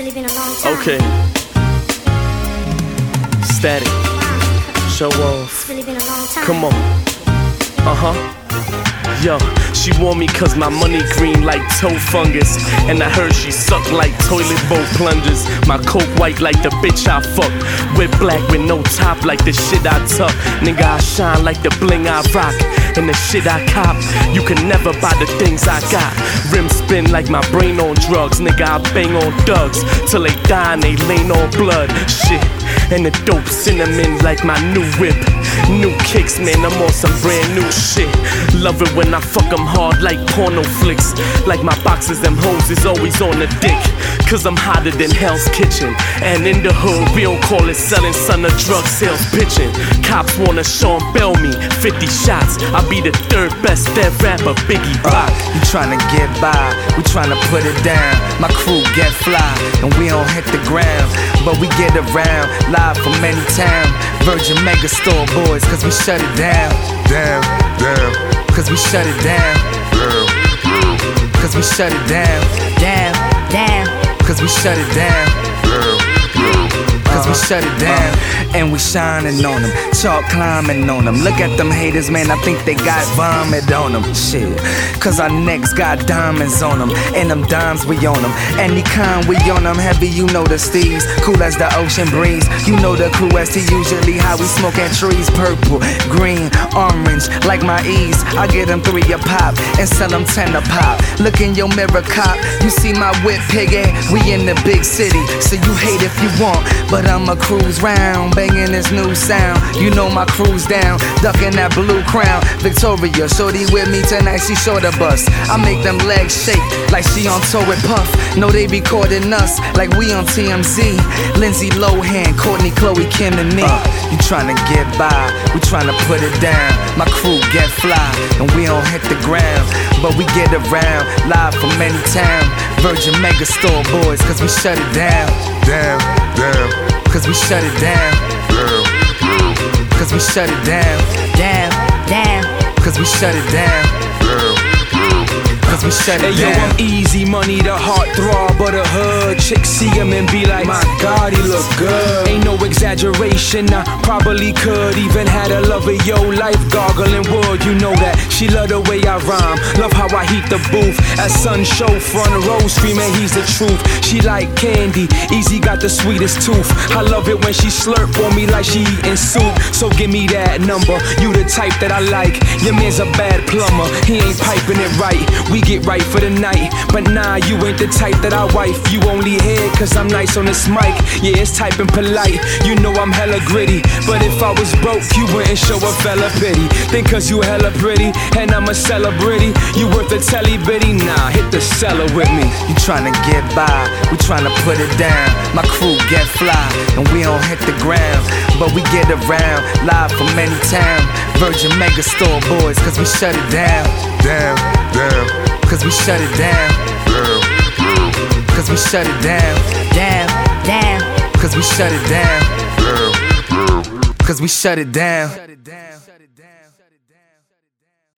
really been a long time. Okay. Static. Show off. It's really been a long time. Come on. Uh huh. Yo, she want me cause my money green like toe fungus. And I heard she suck like toilet bowl plungers. My coke white like the bitch I fuck. With black with no top like the shit I tuck. Nigga, I shine like the bling I rock. And the shit I cop. You can never buy the things I got. Rim spin like my brain on drugs. Nigga, I bang on thugs. Till they die and they lean on blood. Shit. And the dope cinnamon like my new whip. New kicks, man, I'm on some brand new shit. Love it when I fuck them hard like porno flicks. Like my boxes, them hoes is always on the dick. Cause I'm hotter than Hell's Kitchen. And in the hood, we don't call it selling, son of drug sales pitching. Cops wanna Sean Bell me, 50 shots. I'll be the third best dead rapper, Biggie uh, Rock. You tryna get by, we tryna put it down. My crew get fly, and we don't hit the ground. But we get around, live from any town. Virgin Megastore boys, cause we shut it down. Down, down, Cause we shut it down. down, down, Cause we shut it down. Down, down. Cause we shut it down. down, down. Cause we shut it down and we shining on them. Chalk climbing on them. Look at them haters, man. I think they got vomit on them. Shit. Cause our necks got diamonds on them. And them dimes we on them. Any kind we on them. Heavy, you know the steez. Cool as the ocean breeze. You know the crew as to usually how we smoking trees. Purple, green, orange, like my ease. I get them three a pop and sell them ten a pop. Look in your mirror, cop. You see my whip, piggy. We in the big city. So you hate if you want. But I'ma cruise round, banging this new sound. You know my crew's down, ducking that blue crown. Victoria, shorty with me tonight, she short a bus. I make them legs shake like she on tour with Puff. Know they be recording us like we on TMZ. Lindsay Lohan, Courtney, Chloe, Kim, and me. you tryna get by, we tryna put it down. My crew get fly, and we don't hit the ground. But we get around, live from any town. Virgin Megastore boys, cause we shut it down. Down, down, Cause we shut it down, Cause we shut it down. Down, down. Cause we shut it down. Cause we shut Hey it yo. I'm easy money, the heart throb of the hood. Chicks see him and be like, My God, he look good. Ain't no exaggeration, I probably could even had a love of yo life gargling wood. You know that she love the way I rhyme, love how I heat the booth. At Sun Show front row, screaming he's the truth. She like candy, easy got the sweetest tooth. I love it when she slurp on me like she eating soup. So give me that number, you the type that I like. Your man's a bad plumber, he ain't piping it right. We get right for the night, but nah, you ain't the type that I wife. You only here cause I'm nice on this mic. Yeah, it's type and polite, you know I'm hella gritty. But if I was broke, you wouldn't show a fella pity. Think cause you hella pretty, and I'm a celebrity. You worth a telly bitty, nah, hit the cellar with me. You tryna get by, we tryna put it down. My crew get fly, and we don't hit the ground. But we get around, live from any town. Virgin Megastore boys, cause we shut it down. Down, down, Cause we shut it down. Cause we shut it down. Down, down. Cause we shut it down. Cause we shut it down.